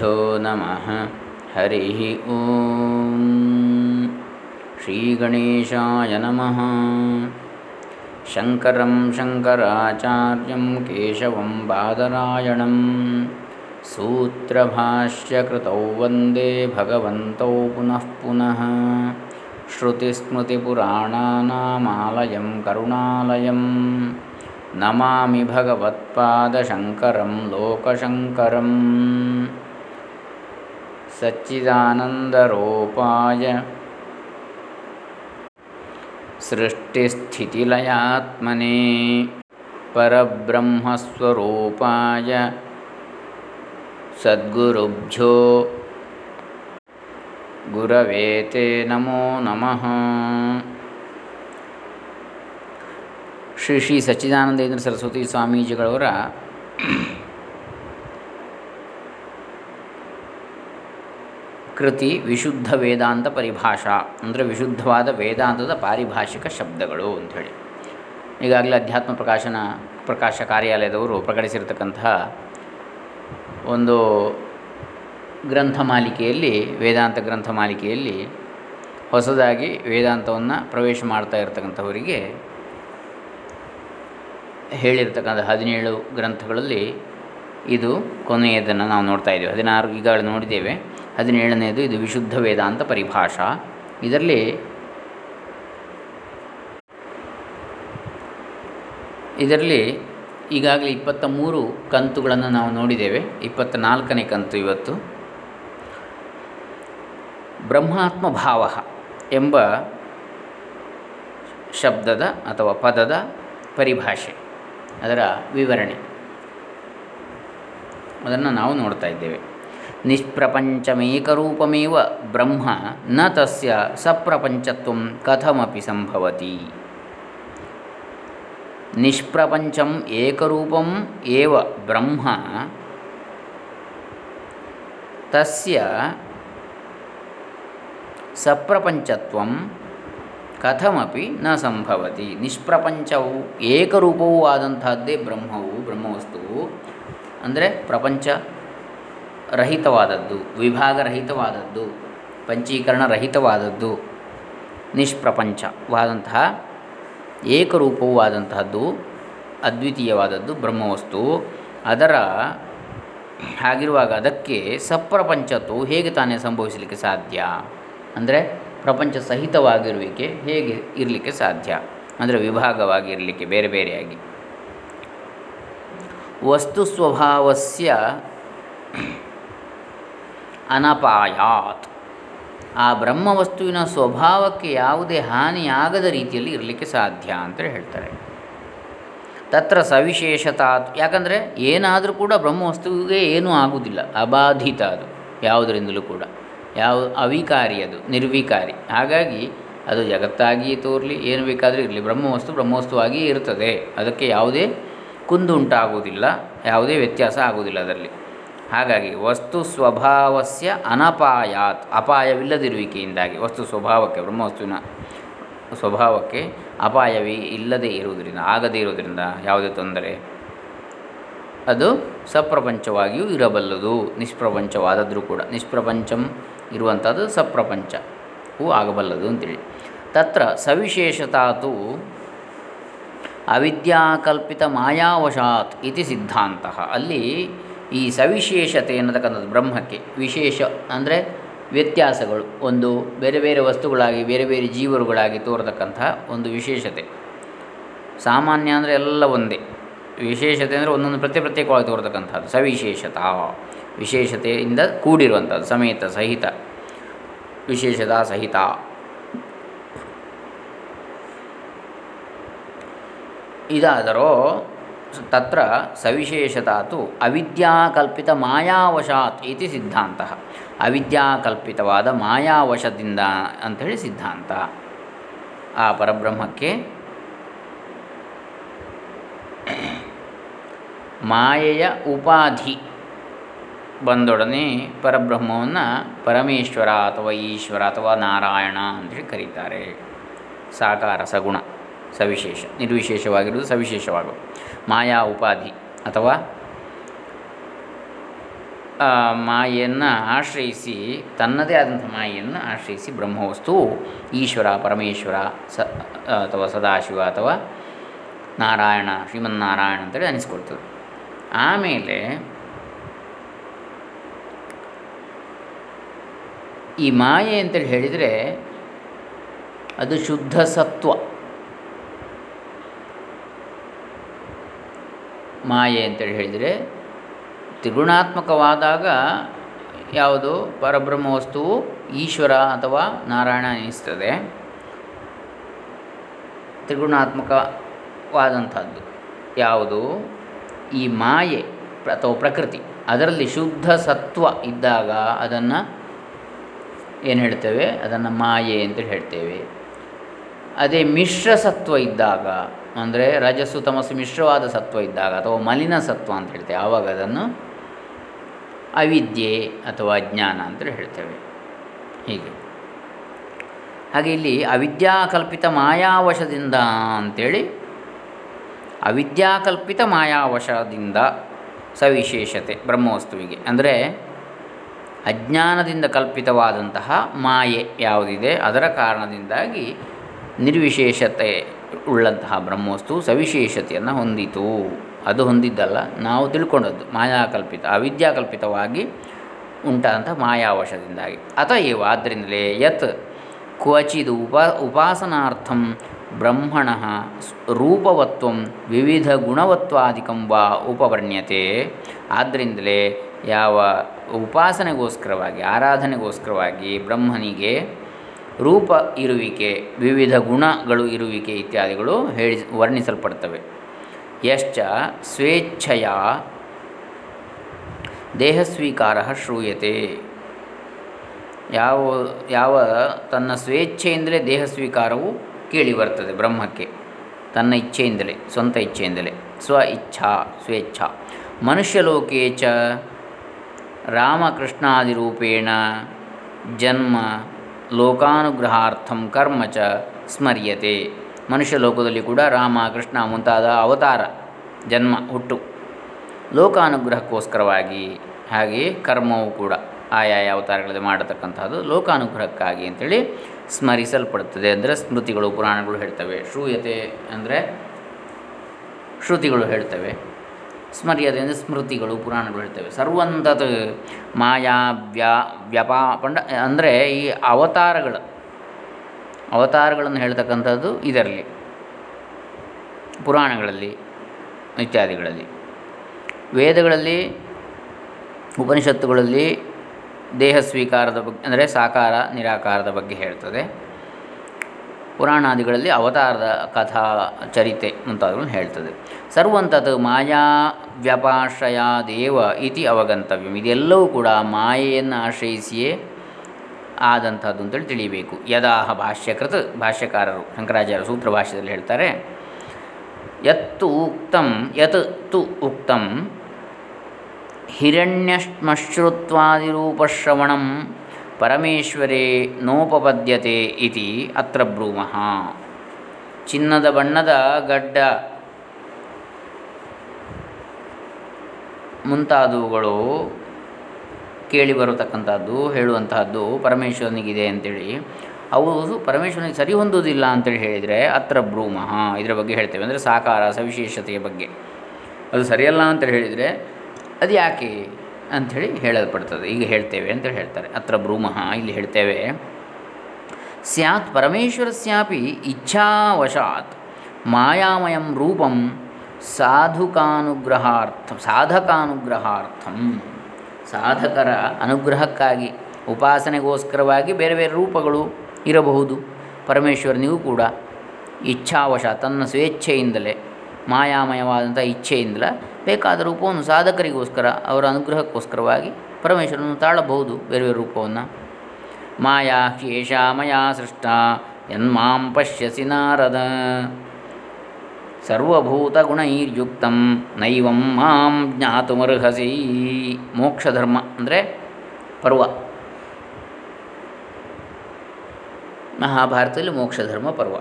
नमः। हरिः ॐ श्रीगणेशाय नमः। शङ्करं शङ्कराचार्यं केशवं बादरायणं सूत्रभाष्यकृतौ वन्दे भगवन्तौ पुनः पुनः। श्रुतिस्मृतिपुराणानामालयं करुणालयं नमामि भगवत्पादशङ्करं लोकशङ्करम् सच्चिदानन्दरूपाय सृष्टिस्थितिलयात्मने परब्रह्मस्वरूपाय सद्गुरुभ्यो गुरवे ते नमो नमः ಶ್ರೀ ಶ್ರೀ ಸಚ್ಚಿದಾನಂದೇಂದ್ರ ಸರಸ್ವತಿ ಸ್ವಾಮೀಜಿಗಳವರ ಕೃತಿ ವಿಶುದ್ಧ ವೇದಾಂತ ಪರಿಭಾಷಾ, ಅಂದರೆ ವಿಶುದ್ಧವಾದ ವೇದಾಂತದ ಪಾರಿಭಾಷಿಕ ಶಬ್ದಗಳು ಅಂಥೇಳಿ. ಈಗಾಗಲೇ ಅಧ್ಯಾತ್ಮ ಪ್ರಕಾಶನ, ಪ್ರಕಾಶ ಕಾರ್ಯಾಲಯದವರು ಪ್ರಕಟಿಸಿರ್ತಕ್ಕಂತಹ ಒಂದು ಗ್ರಂಥ ಮಾಲಿಕೆಯಲ್ಲಿ, ವೇದಾಂತ ಗ್ರಂಥ ಮಾಲಿಕೆಯಲ್ಲಿ ಹೊಸದಾಗಿ ವೇದಾಂತವನ್ನು ಪ್ರವೇಶ ಮಾಡ್ತಾ ಇರತಕ್ಕಂಥವರಿಗೆ ಹೇಳಿರ್ತಕ್ಕಂಥ ಹದಿನೇಳು ಗ್ರಂಥಗಳಲ್ಲಿ ಇದು ಕೊನೆಯದನ್ನು ನಾವು ನೋಡ್ತಾ ಇದ್ದೀವಿ. ಹದಿನಾರು ಈಗಾಗಲೇ ನೋಡಿದ್ದೇವೆ. ಹದಿನೇಳನೆಯದು ಇದು ವಿಶುದ್ಧ ವೇದಾಂತ ಪರಿಭಾಷಾ. ಇದರಲ್ಲಿ ಇದರಲ್ಲಿ ಈಗಾಗಲೇ ಇಪ್ಪತ್ತ ಮೂರು ಕಂತುಗಳನ್ನು ನಾವು ನೋಡಿದ್ದೇವೆ. ಇಪ್ಪತ್ತ ನಾಲ್ಕನೇ ಕಂತು ಇವತ್ತು. ಬ್ರಹ್ಮಾತ್ಮ ಭಾವ ಎಂಬ ಶಬ್ದದ ಅಥವಾ ಪದದ ಪರಿಭಾಷೆ, ಅದರ ವಿವರಣೆ. ಅದನ್ನು ನಾವು ನೋಡ್ತಾ ಇದ್ದೇವೆ. ನಿಷ್ಪ್ರಪಂಚಮೇಕರೂಪಮೇವ ಬ್ರಹ್ಮ ನ ತಸ್ಯ ಸಪ್ರಪಂಚತ್ವ ಕಥಮಪಿ ಸಂಭವತಿ. ನಿಷ್ಪ್ರಪಂಚಂ ಏಕರೂಪಂ ಏವ ಬ್ರಹ್ಮ ತಸ್ಯ ಸಪ್ರಪಂಚತ್ವಂ ಕಥಮಪಿ ನ ಸಂಭವತಿ. ನಿಷ್ಪ್ರಪಂಚವು ಏಕರೂಪವೂ ಆದಂತಹದ್ದೇ ಬ್ರಹ್ಮವು ಬ್ರಹ್ಮವಸ್ತುವು ಅಂದರೆ ಪ್ರಪಂಚ ರಹಿತವಾದದ್ದು, ವಿಭಾಗರಹಿತವಾದದ್ದು ಪಂಚೀಕರಣ ರಹಿತವಾದದ್ದು ನಿಷ್ಪ್ರಪಂಚವಾದಂತಹ ಏಕರೂಪವೂ ಆದಂತಹದ್ದು, ಅದ್ವಿತೀಯವಾದದ್ದು, ಬ್ರಹ್ಮವಸ್ತು. ಅದರ ಹಾಗಿರುವಾಗ ಅದಕ್ಕೆ ಸಪ್ರಪಂಚತ್ವವು ಹೇಗೆ ತಾನೇ ಸಂಭವಿಸಲಿಕ್ಕೆ ಸಾಧ್ಯ? ಅಂದರೆ ಪ್ರಪಂಚ ಸಹಿತವಾಗಿರುವಿಕೆ ಹೇಗೆ ಇರಲಿಕ್ಕೆ ಸಾಧ್ಯ? ಅಂದರೆ ವಿಭಾಗವಾಗಿ ಇರಲಿಕ್ಕೆ ಬೇರೆ ಬೇರೆಯಾಗಿ. ವಸ್ತು ಸ್ವಭಾವಸ್ಯ ಅನಪಾಯಾತ್. ಆ ಬ್ರಹ್ಮ ವಸ್ತುವಿನ ಸ್ವಭಾವಕ್ಕೆ ಯಾವುದೇ ಹಾನಿಯಾಗದ ರೀತಿಯಲ್ಲಿ ಇರಲಿಕ್ಕೆ ಸಾಧ್ಯ ಅಂತ ಹೇಳ್ತಾರೆ. ತತ್ರ ಸವಿಶೇಷತಾ ಯಾಕಂದರೆ ಏನಾದರೂ ಕೂಡ ಬ್ರಹ್ಮವಸ್ತುವಿಗೆ ಏನೂ ಆಗುವುದಿಲ್ಲ ಅಬಾಧಿತ ಅದು. ಯಾವುದರಿಂದಲೂ ಕೂಡ. ಯಾವ ಅವಿಕಾರಿ ಅದು, ನಿರ್ವಿಕಾರಿ. ಹಾಗಾಗಿ ಅದು ಜಗತ್ತಾಗಿಯೇ ತೋರಲಿ, ಏನು ಬೇಕಾದರೂ ಇರಲಿ. ಬ್ರಹ್ಮವಸ್ತು ಬ್ರಹ್ಮವಸ್ತುವಾಗಿಯೇ ಇರ್ತದೆ. ಅದಕ್ಕೆ ಯಾವುದೇ ಕುಂದು ಉಂಟಾಗುವುದಿಲ್ಲ ಯಾವುದೇ ವ್ಯತ್ಯಾಸ ಆಗುವುದಿಲ್ಲ ಅದರಲ್ಲಿ. ಹಾಗಾಗಿ ವಸ್ತು ಸ್ವಭಾವಸ್ಯ ಅನಪಾಯಾತ್, ಅಪಾಯವಿಲ್ಲದಿರುವಿಕೆಯಿಂದಾಗಿ. ವಸ್ತು ಸ್ವಭಾವಕ್ಕೆ, ಬ್ರಹ್ಮವಸ್ತುವಿನ ಸ್ವಭಾವಕ್ಕೆ ಅಪಾಯವೇ ಇಲ್ಲದೇ ಇರುವುದರಿಂದ, ಆಗದೇ ಇರುವುದರಿಂದ ಯಾವುದೇ ತೊಂದರೆ ಅದು ಸಪ್ರಪಂಚವಾಗಿಯೂ ಇರಬಲ್ಲದು, ನಿಷ್ಪ್ರಪಂಚವಾದದ್ರೂ ಕೂಡ. ನಿಷ್ಪ್ರಪಂಚಂ ಇರುವಂಥದ್ದು ಸಪ್ರಪಂಚವೂ ಆಗಬಲ್ಲದು ಅಂತೇಳಿ. ತತ್ರ ಸವಿಶೇಷತಾತು ಅವಿದ್ಯಾಕಲ್ಪಿತ ಮಾಯಾವಶಾತ್ ಇತಿ ಸಿದ್ಧಾಂತ. ಅಲ್ಲಿ ಈ ಸವಿಶೇಷತೆ ಅನ್ನತಕ್ಕಂಥದ್ದು ಬ್ರಹ್ಮಕ್ಕೆ. ವಿಶೇಷ ಅಂದರೆ ವ್ಯತ್ಯಾಸಗಳು. ಒಂದು ಬೇರೆ ಬೇರೆ ವಸ್ತುಗಳಾಗಿ, ಬೇರೆ ಬೇರೆ ಜೀವರುಗಳಾಗಿ ತೋರತಕ್ಕಂತಹ ಒಂದು ವಿಶೇಷತೆ. ಸಾಮಾನ್ಯ ಅಂದರೆ ಎಲ್ಲ ಒಂದೇ. ವಿಶೇಷತೆ ಅಂದರೆ ಒಂದೊಂದು ಪ್ರತ್ಯ ಪ್ರತ್ಯೇಕವಾಗಿ ತೋರತಕ್ಕಂಥದ್ದು. ಸವಿಶೇಷತಾ. ವಿಶೇಷತೆಯಿಂದ ಕೂಡಿರುವಂಥದ್ದು. ಸಮೇತ, ಸಹಿತ. ವಿಶೇಷತಾ, ಸಹಿತ. ಇದಾದರೋ ತತ್ರ ಸವಿಶೇಷತಾತು ಅವಿದ್ಯಾಕಲ್ಪಿತ ಮಾಯಾವಶಾತ್ ಇತಿ ಸಿದ್ಧಾಂತ. ಅವಿದ್ಯಾಕಲ್ಪಿತವಾದ ಮಾಯಾವಶದಿಂದ ಅಂಥೇಳಿ ಸಿದ್ಧಾಂತ. ಆ ಪರಬ್ರಹ್ಮಕ್ಕೆ ಮಾಯೆಯ ಉಪಾಧಿ ಬಂದೊಡನೆ ಪರಬ್ರಹ್ಮವನ್ನು ಪರಮೇಶ್ವರ ಅಥವಾ ಈಶ್ವರ ಅಥವಾ ನಾರಾಯಣ ಅಂತೇಳಿ ಕರೀತಾರೆ. ಸಾಕಾರ ಸಗುಣ, ಸವಿಶೇಷ, ನಿರ್ವಿಶೇಷವಾಗಿರುವುದು ಸವಿಶೇಷವಾಗುವುದು. ಮಾಯಾ ಉಪಾಧಿ ಅಥವಾ ಮಾಯೆಯನ್ನು ಆಶ್ರಯಿಸಿ, ತನ್ನದೇ ಆದಂಥ ಮಾಯೆಯನ್ನು ಆಶ್ರಯಿಸಿ ಬ್ರಹ್ಮವಸ್ತು ಈಶ್ವರ, ಪರಮೇಶ್ವರ, ಸ, ಅಥವಾ ಸದಾಶಿವ ಅಥವಾ ನಾರಾಯಣ, ಶ್ರೀಮನ್ನಾರಾಯಣ ಅಂತೇಳಿ ಅನಿಸ್ಕೊಳ್ತದೆ. ಆಮೇಲೆ ಈ ಮಾಯೆ ಅಂತೇಳಿ ಹೇಳಿದರೆ ಅದು ಶುದ್ಧ ಸತ್ವ. ಮಾಯೆ ಅಂತೇಳಿ ಹೇಳಿದರೆ ತ್ರಿಗುಣಾತ್ಮಕವಾದಾಗ ಯಾವುದು ಪರಬ್ರಹ್ಮ ವಸ್ತುವು ಈಶ್ವರ ಅಥವಾ ನಾರಾಯಣ ಎನಿಸ್ತದೆ. ತ್ರಿಗುಣಾತ್ಮಕವಾದಂಥದ್ದು ಯಾವುದು? ಈ ಮಾಯೆ ಅಥವಾ ಪ್ರಕೃತಿ ಅದರಲ್ಲಿ ಶುದ್ಧ ಸತ್ವ ಇದ್ದಾಗ ಅದನ್ನು ಏನು ಹೇಳ್ತೇವೆ? ಅದನ್ನು ಮಾಯೆ ಅಂತ ಹೇಳ್ತೇವೆ. ಅದೇ ಮಿಶ್ರ ಸತ್ವ ಇದ್ದಾಗ, ಅಂದರೆ ರಜಸ್ಸು ತಮಸ್ಸು ಮಿಶ್ರವಾದ ಸತ್ವ ಇದ್ದಾಗ, ಅಥವಾ ಮಲಿನ ಸತ್ವ ಅಂತ ಹೇಳ್ತೇವೆ, ಆವಾಗ ಅದನ್ನು ಅವಿದ್ಯೆ ಅಥವಾ ಅಜ್ಞಾನ ಅಂತ ಹೇಳ್ತೇವೆ. ಹೀಗೆ. ಹಾಗೆ ಇಲ್ಲಿ ಅವಿದ್ಯಾಕಲ್ಪಿತ ಮಾಯಾವಶದಿಂದ ಅಂಥೇಳಿ ಅವಿದ್ಯಾಕಲ್ಪಿತ ಮಾಯಾವಶದಿಂದ ಸವಿಶೇಷತೆ, ಬ್ರಹ್ಮವಸ್ತುವಿಗೆ. ಅಂದರೆ ಅಜ್ಞಾನದಿಂದ ಕಲ್ಪಿತವಾದಂತಹ ಮಾಯೆ ಯಾವುದಿದೆ, ಅದರ ಕಾರಣದಿಂದಾಗಿ ನಿರ್ವಿಶೇಷತೆ ಉಳ್ಳಂತಹ ಬ್ರಹ್ಮವಸ್ತು ಸವಿಶೇಷತೆಯನ್ನು ಹೊಂದಿತು. ಅದು ಹೊಂದಿದ್ದಲ್ಲ, ನಾವು ತಿಳ್ಕೊಂಡದ್ದು, ಮಾಯಾಕಲ್ಪಿತ, ಅವಿದ್ಯಾಕಲ್ಪಿತವಾಗಿ ಉಂಟಾದಂಥ ಮಾಯಾವಶದಿಂದಾಗಿ. ಅತಏವ ಆದ್ದರಿಂದಲೇ ಯತ್ ಕ್ವಚಿದ್ ಉಪ, ಉಪಾಸನಾರ್ಥಂ ಬ್ರಹ್ಮಣ ರೂಪವತ್ವ ವಿವಿಧ ಗುಣವತ್ವಾದಿಕಂ ವಾ ಉಪವರ್ಣ್ಯತೆ. ಆದ್ದರಿಂದಲೇ ಯಾವ ಉಪಾಸನೆಗೋಸ್ಕರವಾಗಿ, ಆರಾಧನೆಗೋಸ್ಕರವಾಗಿ ಬ್ರಹ್ಮನಿಗೆ ರೂಪ ಇರುವಿಕೆ, ವಿವಿಧ ಗುಣಗಳು ಇರುವಿಕೆ ಇತ್ಯಾದಿಗಳು ಹೇಳಿ ವರ್ಣಿಸಲ್ಪಡ್ತವೆ. ಯಶ್ಚ ಸ್ವೇಚ್ಛೆಯ ದೇಹಸ್ವೀಕಾರ ಶ್ರೂಯತೆ. ಯಾವ ಯಾವ ತನ್ನ ಸ್ವೇಚ್ಛೆಯಿಂದಲೇ ದೇಹ ಸ್ವೀಕಾರವು ಕೇಳಿ ಬರ್ತದೆ ಬ್ರಹ್ಮಕ್ಕೆ. ತನ್ನ ಇಚ್ಛೆಯಿಂದಲೇ, ಸ್ವಂತ ಇಚ್ಛೆಯಿಂದಲೇ. ಸ್ವ ಇಚ್ಛಾ, ಸ್ವೇಚ್ಛಾ. ಮನುಷ್ಯಲೋಕೆ ಚ ರಾಮಕೃಷ್ಣಾದಿರೂಪೇಣ ಜನ್ಮ ಲೋಕಾನುಗ್ರಹಾರ್ಥಂ ಕರ್ಮ ಚ ಸ್ಮರ್ಯತೆ. ಮನುಷ್ಯ ಲೋಕದಲ್ಲಿ ಕೂಡ ರಾಮ, ಕೃಷ್ಣ ಮುಂತಾದ ಅವತಾರ, ಜನ್ಮ ಹುಟ್ಟು ಲೋಕಾನುಗ್ರಹಕ್ಕೋಸ್ಕರವಾಗಿ ಹಾಗೆಯೇ ಕರ್ಮವು ಕೂಡ ಆಯಾಯ ಅವತಾರಗಳಲ್ಲಿ ಮಾಡತಕ್ಕಂಥದ್ದು ಲೋಕಾನುಗ್ರಹಕ್ಕಾಗಿ ಅಂತೇಳಿ ಸ್ಮರಿಸಲ್ಪಡುತ್ತದೆ ಅಂದರೆ ಸ್ಮೃತಿಗಳು, ಪುರಾಣಗಳು ಹೇಳ್ತವೆ. ಶ್ರೂಯತೆ ಅಂದರೆ ಶ್ರುತಿಗಳು ಹೇಳ್ತವೆ. ಸ್ಮರ್ಯತೆ ಸ್ಮೃತಿಗಳು ಪುರಾಣಗಳು ಹೇಳ್ತವೆ. ಸರ್ವಂತತ್ ಮಾಯಾ ವ್ಯಾ ವ್ಯಪಾಪಂಡ ಅಂದರೆ ಈ ಅವತಾರಗಳು. ಅವತಾರಗಳನ್ನು ಹೇಳ್ತಕ್ಕಂಥದ್ದು ಇದರಲ್ಲಿ. ಪುರಾಣಗಳಲ್ಲಿ, ಇತ್ಯಾದಿಗಳಲ್ಲಿ. ವೇದಗಳಲ್ಲಿ, ಉಪನಿಷತ್ತುಗಳಲ್ಲಿ ದೇಹ ಸ್ವೀಕಾರದ ಬಗ್ಗೆ, ಅಂದರೆ ಸಾಕಾರ, ನಿರಾಕಾರದ ಬಗ್ಗೆ ಹೇಳ್ತದೆ. ಪುರಾಣಾದಿಗಳಲ್ಲಿ ಅವತಾರದ ಕಥಾ ಚರಿತೆ ಮುಂತಾದವುಗಳನ್ನು ಹೇಳ್ತದೆ. ಸರ್ವಂತತ್ ಮಾಯಾ ವ್ಯಪಾಶ್ರಯಾದೇವ ಇತಿ ಅವಗಂತವ್ಯಂ. ಇದೆಲ್ಲವೂ ಕೂಡ ಮಾಯೆಯನ್ನು ಆಶ್ರಯಿಸಿಯೇ ಆದಂಥದ್ದು ಅಂತೇಳಿ ತಿಳಿಯಬೇಕು ಯದಾಹ ಭಾಷ್ಯಕೃತ್ ಭಾಷ್ಯಕಾರರು, ಶಂಕರಾಚಾರ್ಯ ಸೂತ್ರ ಭಾಷ್ಯದಲ್ಲಿ ಹೇಳ್ತಾರೆ, ಯತ್ತು ಉಕ್ತಂ, ಯತ್ ತು ಉಕ್ತಂ, ಹಿರಣ್ಯಶ್ಮಶ್ರುತ್ವಾದಿರೂಪಶ್ರವಣಂ ಪರಮೇಶ್ವರೇ ನೋಪಪದ್ಯತೆ ಇತಿ ಅತ್ರ ಬ್ರೂಮಃ. ಚಿನ್ನದ ಬಣ್ಣದ ಗಡ್ಡ ಮುಂತಾದವುಗಳು ಕೇಳಿ ಬರತಕ್ಕಂಥದ್ದು ಹೇಳುವಂತಹದ್ದು ಪರಮೇಶ್ವರನಿಗಿದೆ ಅಂತೇಳಿ. ಅವು ಪರಮೇಶ್ವರನಿಗೆ ಸರಿ ಹೊಂದುವುದಿಲ್ಲ ಅಂತೇಳಿ ಹೇಳಿದರೆ ಅತ್ರ ಬ್ರೂಮಃ. ಇದರ ಬಗ್ಗೆ ಹೇಳ್ತೇವೆ. ಅಂದರೆ ಸಾಕಾರ, ಸವಿಶೇಷತೆಯ ಬಗ್ಗೆ. ಅದು ಸರಿಯಲ್ಲ ಅಂತೇಳಿ ಹೇಳಿದರೆ ಅದು ಯಾಕೆ ಅಂಥೇಳಿ ಹೇಳಲ್ಪಡ್ತದೆ. ಈಗ ಹೇಳ್ತೇವೆ ಅಂತೇಳಿ ಹೇಳ್ತಾರೆ. ಅತ್ರ ಬ್ರೂಮಃ ಇಲ್ಲಿ ಹೇಳ್ತೇವೆ, ಸ್ಯಾತ್ ಪರಮೇಶ್ವರಸ್ಯಾಪಿ ಇಚ್ಛಾವಶಾತ್ ಮಾಯಾಮಯಂ ರೂಪಂ ಸಾಧುಕಾನುಗ್ರಹಾರ್ಥ, ಸಾಧಕಾನುಗ್ರಹಾರ್ಥಂ. ಸಾಧಕರ ಅನುಗ್ರಹಕ್ಕಾಗಿ, ಉಪಾಸನೆಗೋಸ್ಕರವಾಗಿ ಬೇರೆ ಬೇರೆ ರೂಪಗಳು ಇರಬಹುದು. ಪರಮೇಶ್ವರನಿಗೂ ಕೂಡ ಇಚ್ಛಾವಶ ತನ್ನ ಸ್ವೇಚ್ಛೆಯಿಂದಲೇ ಮಾಯಾಮಯವಾದಂಥ ಇಚ್ಛೆಯಿಂದಲೇ ಬೇಕಾದ ರೂಪವನ್ನು ಸಾಧಕರಿಗೋಸ್ಕರ, ಅವರ ಅನುಗ್ರಹಕ್ಕೋಸ್ಕರವಾಗಿ ಪರಮೇಶ್ವರನು ತಾಳಬಹುದು ಬೇರೆ ಬೇರೆ ರೂಪವನ್ನು. ಮಾಯಾ ಶೇಷಾ ಮಯಾ ಸೃಷ್ಟ ಯನ್ಮಾಂ ಪಶ್ಯಸಿ ನಾರದ. ಸರ್ವಭೂತಗುಣೈರ್ಯುಕ್ತಂ, ನೈವಂ ಮಾಂ ಜ್ಞಾತುಮರ್ಹಸಿ. ಮೋಕ್ಷಧರ್ಮ ಅಂದರೆ ಪರ್ವ. ಮಹಾಭಾರತದಲ್ಲಿ ಮೋಕ್ಷಧರ್ಮ ಪರ್ವ.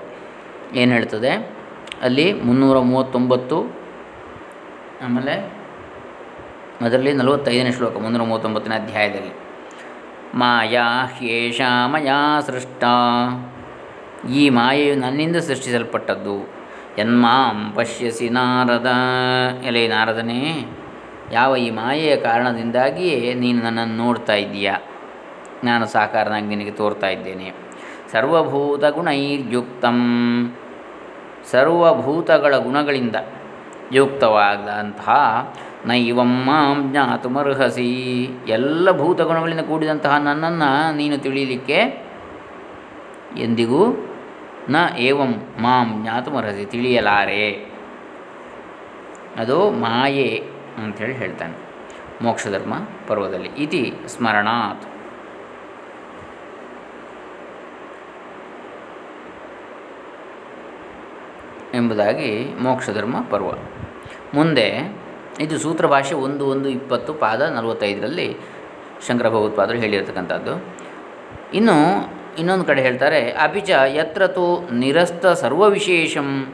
ಏನು ಹೇಳ್ತದೆ? ಅಲ್ಲಿ ಮುನ್ನೂರ ಮೂವತ್ತೊಂಬತ್ತು ಆಮೇಲೆ ಅದರಲ್ಲಿ ನಲವತ್ತೈದನೇ ಶ್ಲೋಕ ಮುನ್ನೂರ ಮೂವತ್ತೊಂಬತ್ತನೇ ಅಧ್ಯಾಯದಲ್ಲಿ. ಮಾಯಾ ಹ್ಯೇಷ ಮಯಾ ಸೃಷ್ಟ. ಈ ಮಾಯೆಯು ನನ್ನಿಂದ ಸೃಷ್ಟಿಸಲ್ಪಟ್ಟದ್ದು. ಯನ್ಮಾಂ ಪಶ್ಯಸಿ ನಾರದ. ಎಲೆ ನಾರದನೇ, ಯಾವ ಈ ಮಾಯೆಯ ಕಾರಣದಿಂದಾಗಿಯೇ ನೀನು ನನ್ನನ್ನು ನೋಡ್ತಾ ಇದ್ದೀಯಾ? ನಾನು ಸಾಕಾರನಾಗಿ ನಿನಗೆ ತೋರ್ತಾ ಇದ್ದೇನೆ. ಸರ್ವಭೂತ ಗುಣೈರ್ಯುಕ್ತಂ ಸರ್ವಭೂತಗಳ ಗುಣಗಳಿಂದ ಯುಕ್ತವಾದಂತಹ ನೈವಂ ಮಾಂ ಜ್ಞಾತುಮರ್ಹಸಿ. ಎಲ್ಲ ಭೂತಗುಣಗಳಿಂದ ಕೂಡಿದಂತಹ ನನ್ನನ್ನು ನೀನು ತಿಳಿಯಲಿಕ್ಕೆ ಎಂದಿಗೂ ನ ಏವಂ ಮಾಂ ಜ್ಞಾತುಮರ್ಹಸಿ ತಿಳಿಯಲಾರೆ. ಅದು ಮಾಯೆ ಅಂಥೇಳಿ ಹೇಳ್ತಾನೆ. ಮೋಕ್ಷಧರ್ಮ ಪರ್ವದಲ್ಲಿ. ಇತಿ ಸ್ಮರಣಾತ್. ಎಂಬುದಾಗಿ ಮೋಕ್ಷಧರ್ಮ ಪರ್ವ. ಮುಂದೆ ಇದು ಸೂತ್ರ ಭಾಷೆ ಒಂದು ಒಂದು, ಇಪ್ಪತ್ತು, ಪಾದ ನಲವತ್ತೈದರಲ್ಲಿ ಶಂಕರ ಭಗವತ್ಪಾದರು ಹೇಳಿರ್ತಕ್ಕಂಥದ್ದು. ಇನ್ನು ಇನ್ನೊಂದು ಕಡೆ ಹೇಳ್ತಾರೆ ಅಪಿಚ ಯತ್ರ ತು ನಿರಸ್ತ ಸರ್ವವಿಶೇಷಂ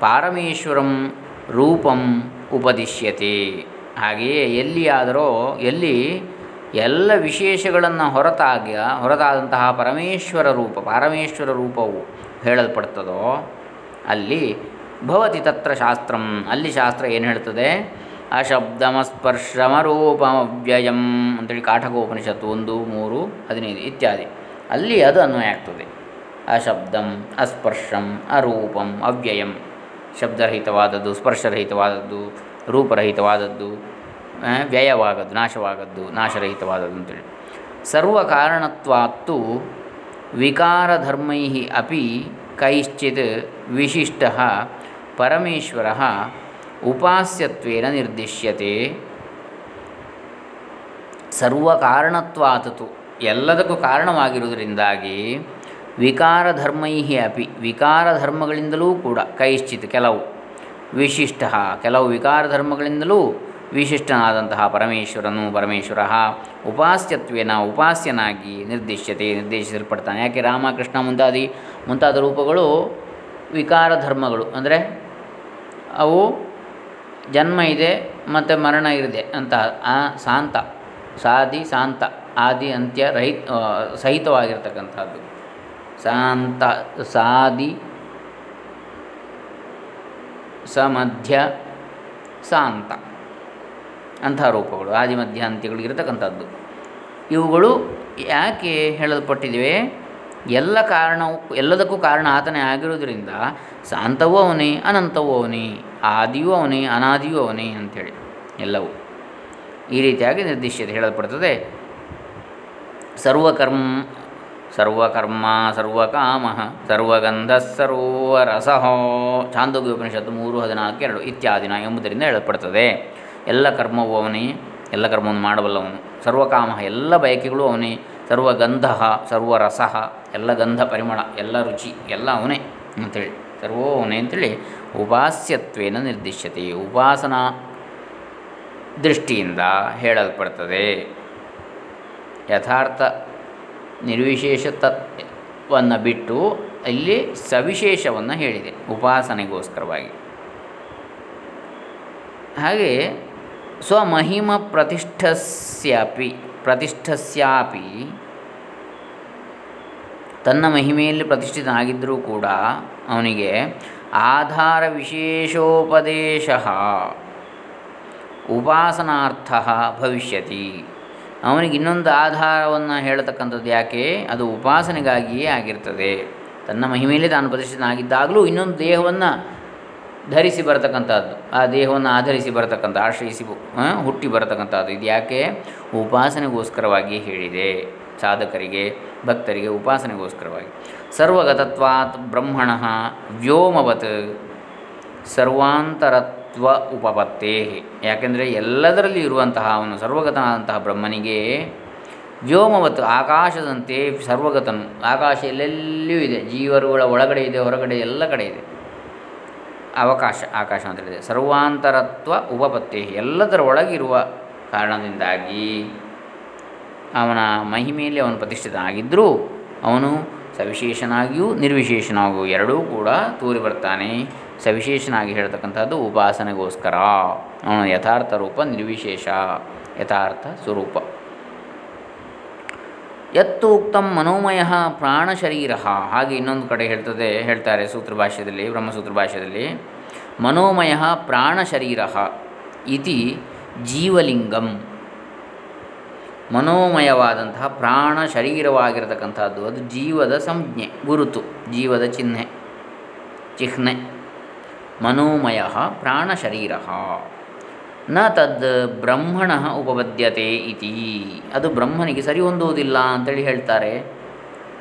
ಪಾರಮೇಶ್ವರಂ ರೂಪಂ ಉಪದಿಶ್ಯತೆ. ಹಾಗೆಯೇ ಎಲ್ಲಿಯಾದರೂ ಎಲ್ಲಿ ಎಲ್ಲ ವಿಶೇಷಗಳನ್ನು ಹೊರತಾಗ್ಯ, ಹೊರತಾದಂತಹ ಪರಮೇಶ್ವರ ರೂಪ, ಪಾರಮೇಶ್ವರ ರೂಪವು ಹೇಳಲ್ಪಡ್ತದೋ ಅಲ್ಲಿ ಭವತಿ ತತ್ರ ಶಾಸ್ತ್ರಂ. ಅಲ್ಲಿ ಶಾಸ್ತ್ರ ಏನು ಹೇಳ್ತದೆ? ಅಶಬ್ದಮಸ್ಪರ್ಶಮರೂಪಮವ್ಯಯಂ ಅಂತೇಳಿ ಕಾಠಕೋಪನಿಷತ್ತು ಒಂದು, ಮೂರು, ಹದಿನೈದು ಇತ್ಯಾದಿ. ಅಲ್ಲಿ ಅದು ಅನ್ವಯ ಆಗ್ತದೆ. ಅಶಬ್ದಂ, ಅಸ್ಪರ್ಶಂ, ಅರೂಪಂ, ಅವ್ಯಯಂ. ಶಬ್ದರಹಿತವಾದದ್ದು, ಸ್ಪರ್ಶರಹಿತವಾದದ್ದು, ರೂಪರಹಿತವಾದದ್ದು ವ್ಯಯವಾಗದ್ದು, ನಾಶವಾಗದ್ದು, ನಾಶರಹಿತವಾದದ್ದು ಅಂತೇಳಿ. ಸರ್ವಕಾರಣತ್ವಾತ್ತು ವಿಕಾರಧರ್ಮೈ ಅಪಿ ಕೈಶ್ಚಿತ್ ವಿಶಿಷ್ಟ ಪರಮೇಶ್ವರ ಉಪಾಸ್ಯತ್ವೇನ ನಿರ್ದಿಶ್ಯತೆ. ಸರ್ವಕಾರಣತ್ವಾತತು. ಎಲ್ಲದಕ್ಕೂ ಕಾರಣವಾಗಿರುವುದರಿಂದಾಗಿ ವಿಕಾರಧರ್ಮೈ ಅಪಿ, ವಿಕಾರಧರ್ಮಗಳಿಂದಲೂ ಕೂಡ ಕೈಶ್ಚಿತ್ ಕೆಲವು. ವಿಶಿಷ್ಟ ಕೆಲವು ವಿಕಾರ ಧರ್ಮಗಳಿಂದಲೂ ವಿಶಿಷ್ಟನಾದಂತಹ ಪರಮೇಶ್ವರನು ಪರಮೇಶ್ವರ ಉಪಾಸ್ಯತ್ವೇನ ಉಪಾಸ್ಯನಾಗಿ ನಿರ್ದಿಶ್ಯತೆ ನಿರ್ದೇಶಿಸಲ್ಪಡ್ತಾನೆ. ಯಾಕೆ? ರಾಮಕೃಷ್ಣ ಮುಂತಾದಿ, ಮುಂತಾದ ರೂಪಗಳು ವಿಕಾರ ಧರ್ಮಗಳು. ಅಂದರೆ ಅವು ಜನ್ಮ ಇದೆ ಮತ್ತು ಮರಣ ಇದೆ ಅಂತ ಆ ಶಾಂತ ಸಾದಿ ಶಾಂತ ಆದಿ, ಅಂತ್ಯ ರಹಿತ ಸಹಿತವಾಗಿರ್ತಕ್ಕಂಥದ್ದು ಶಾಂತ ಸಾದಿ, ಸಮಧ್ಯ ಶಾಂತ ಅಂಥ ರೂಪಗಳು ಆದಿ ಮಧ್ಯಾಂತ್ಯಗಳು ಇರತಕ್ಕಂಥದ್ದು ಇವುಗಳು ಯಾಕೆ ಹೇಳಲ್ಪಟ್ಟಿವೆ ಎಲ್ಲ ಕಾರಣವು, ಎಲ್ಲದಕ್ಕೂ ಕಾರಣ ಆತನೇ ಆಗಿರುವುದರಿಂದ ಸಾಂತವೂ ಅವನೇ, ಅನಂತವೂ ಅವನೇ, ಆದಿಯೂ ಅವನೇ, ಅನಾದಿಯೂ ಅವನೇ ಅಂಥೇಳಿ ಎಲ್ಲವೂ ಈ ರೀತಿಯಾಗಿ ನಿರ್ದಿಶ್ಯತೆ ಹೇಳಲ್ಪಡ್ತದೆ. ಸರ್ವಕರ್ಮ ಸರ್ವಕರ್ಮ, ಸರ್ವಕಾಮ, ಸರ್ವಗಂಧ ಸರ್ವರಸಹೋ ಚಾಂದೋಗ್ಯ ಉಪನಿಷತ್ತು ಮೂರು, ಹದಿನಾಲ್ಕು, ಎರಡು ಇತ್ಯಾದಿನ ಎಂಬುದರಿಂದ ಹೇಳಲ್ಪಡ್ತದೆ. ಎಲ್ಲ ಕರ್ಮವು ಅವನೇ, ಎಲ್ಲ ಕರ್ಮವನ್ನು ಮಾಡಬಲ್ಲವನು ಸರ್ವಕಾಮ, ಎಲ್ಲ ಬಯಕೆಗಳು ಅವನೇ. ಸರ್ವಗಂಧ ಸರ್ವರಸ ಎಲ್ಲ ಗಂಧ ಪರಿಮಳ, ಎಲ್ಲ ರುಚಿ, ಎಲ್ಲ ಅವನೇ ಅಂಥೇಳಿ ಸರ್ವೋ ಅವನೇ ಅಂಥೇಳಿ ಉಪಾಸ್ಯತ್ವೇನ ನಿರ್ದಿಶ್ಯತೆ. ಉಪಾಸನಾ ದೃಷ್ಟಿಯಿಂದ ಹೇಳಲ್ಪಡ್ತದೆ. ಯಥಾರ್ಥ ನಿರ್ವಿಶೇಷ ತತ್ವವನ್ನು ಬಿಟ್ಟು ಇಲ್ಲಿ ಸವಿಶೇಷವನ್ನು ಹೇಳಿದೆ ಉಪಾಸನೆಗೋಸ್ಕರವಾಗಿ. ಹಾಗೆ ಸ್ವಮಹಿಮ ಪ್ರತಿಷ್ಠಸ್ಯಾಪಿ. ಪ್ರತಿಷ್ಠಸ್ಯಾಪಿ ತನ್ನ ಮಹಿಮೆಯಲ್ಲಿ ಪ್ರತಿಷ್ಠಿತನಾಗಿದ್ದರೂ ಕೂಡ ಅವನಿಗೆ ಆಧಾರ ವಿಶೇಷೋಪದೇಶ ಉಪಾಸನಾರ್ಥ ಭವಿಷ್ಯತಿ. ಅವನಿಗೆ ಇನ್ನೊಂದು ಆಧಾರವನ್ನು ಹೇಳತಕ್ಕಂಥದ್ದು ಯಾಕೆ? ಅದು ಉಪಾಸನೆಗಾಗಿಯೇ ಆಗಿರ್ತದೆ. ತನ್ನ ಮಹಿಮೆಯಲ್ಲಿ ತಾನು ಪ್ರತಿಷ್ಠಿತನಾಗಿದ್ದಾಗಲೂ ಇನ್ನೊಂದು ದೇಹವನ್ನು ಧರಿಸಿ ಬರತಕ್ಕಂಥದ್ದು, ಆ ದೇಹವನ್ನು ಆಧರಿಸಿ ಬರತಕ್ಕಂಥ, ಆಶ್ರಯಿಸಿ ಹುಟ್ಟಿ ಬರತಕ್ಕಂಥದ್ದು. ಇದು ಯಾಕೆ? ಉಪಾಸನೆಗೋಸ್ಕರವಾಗಿ ಹೇಳಿದೆ. ಸಾಧಕರಿಗೆ, ಭಕ್ತರಿಗೆ ಉಪಾಸನೆಗೋಸ್ಕರವಾಗಿ. ಸರ್ವಗತತ್ವಾತ್ ಬ್ರಹ್ಮಣ ವ್ಯೋಮವತ್ ಸರ್ವಾಂತರತ್ವ ಉಪಪತ್ತೇ. ಯಾಕೆಂದರೆ ಎಲ್ಲದರಲ್ಲಿ ಇರುವಂತಹ ಅವನು, ಸರ್ವಗತನಾದಂತಹ ಬ್ರಹ್ಮನಿಗೆ ವ್ಯೋಮವತ್, ಆಕಾಶದಂತೆ ಸರ್ವಗತನು. ಆಕಾಶ ಎಲ್ಲೆಲ್ಲಿಯೂ ಇದೆ. ಜೀವರುಗಳ ಒಳಗಡೆ ಇದೆ, ಹೊರಗಡೆ ಎಲ್ಲ ಕಡೆ ಇದೆ. ಅವಕಾಶ ಆಕಾಶ ಅಂತ ಹೇಳಿದೆ ಸರ್ವಾಂತರತ್ವ, ಉಪಪತ್ತಿ ಎಲ್ಲದರ ಒಳಗಿರುವ ಕಾರಣದಿಂದಾಗಿ ಅವನ ಮಹಿಮೆಯಲ್ಲಿ ಅವನು ಪ್ರತಿಷ್ಠಿತನಾಗಿದ್ದರೂ ಅವನು ಸವಿಶೇಷನಾಗಿಯೂ ನಿರ್ವಿಶೇಷನಾಗಿಯೂ ಎರಡೂ ಕೂಡ ತೋರಿ ಬರ್ತಾನೆ. ಸವಿಶೇಷನಾಗಿ ಹೇಳ್ತಕ್ಕಂಥದ್ದು ಉಪಾಸನೆಗೋಸ್ಕರ. ಅವನ ಯಥಾರ್ಥ ರೂಪ, ನಿರ್ವಿಶೇಷ, ಯಥಾರ್ಥ ಸ್ವರೂಪ. ಯತ್ತು ಉಕ್ತಂ ಮನೋಮಯ ಪ್ರಾಣಶರೀರ. ಹಾಗೆ ಇನ್ನೊಂದು ಕಡೆ ಹೇಳ್ತದೆ, ಹೇಳ್ತಾರೆ ಸೂತ್ರ ಭಾಷ್ಯದಲ್ಲಿ, ಬ್ರಹ್ಮಸೂತ್ರ ಭಾಷ್ಯದಲ್ಲಿ. ಮನೋಮಯ ಪ್ರಾಣಶರೀರ ಇತಿ ಜೀವಲಿಂಗಂ. ಮನೋಮಯವಾದಂತಹ ಪ್ರಾಣ ಶರೀರವಾಗಿರತಕ್ಕಂಥದ್ದು ಅದು ಜೀವದ ಸಂಜ್ಞೆ, ಗುರುತು, ಜೀವದ ಚಿಹ್ನೆ ಚಿಹ್ನೆ. ಮನೋಮಯ ಪ್ರಾಣ ಶರೀರ ನ ತದ್ ಬ್ರಹ್ಮಣ ಉಪಪದ್ಯತೆ ಇತಿ. ಅದು ಬ್ರಹ್ಮನಿಗೆ ಸರಿ ಹೊಂದುವುದಿಲ್ಲ ಅಂತೇಳಿ ಹೇಳ್ತಾರೆ.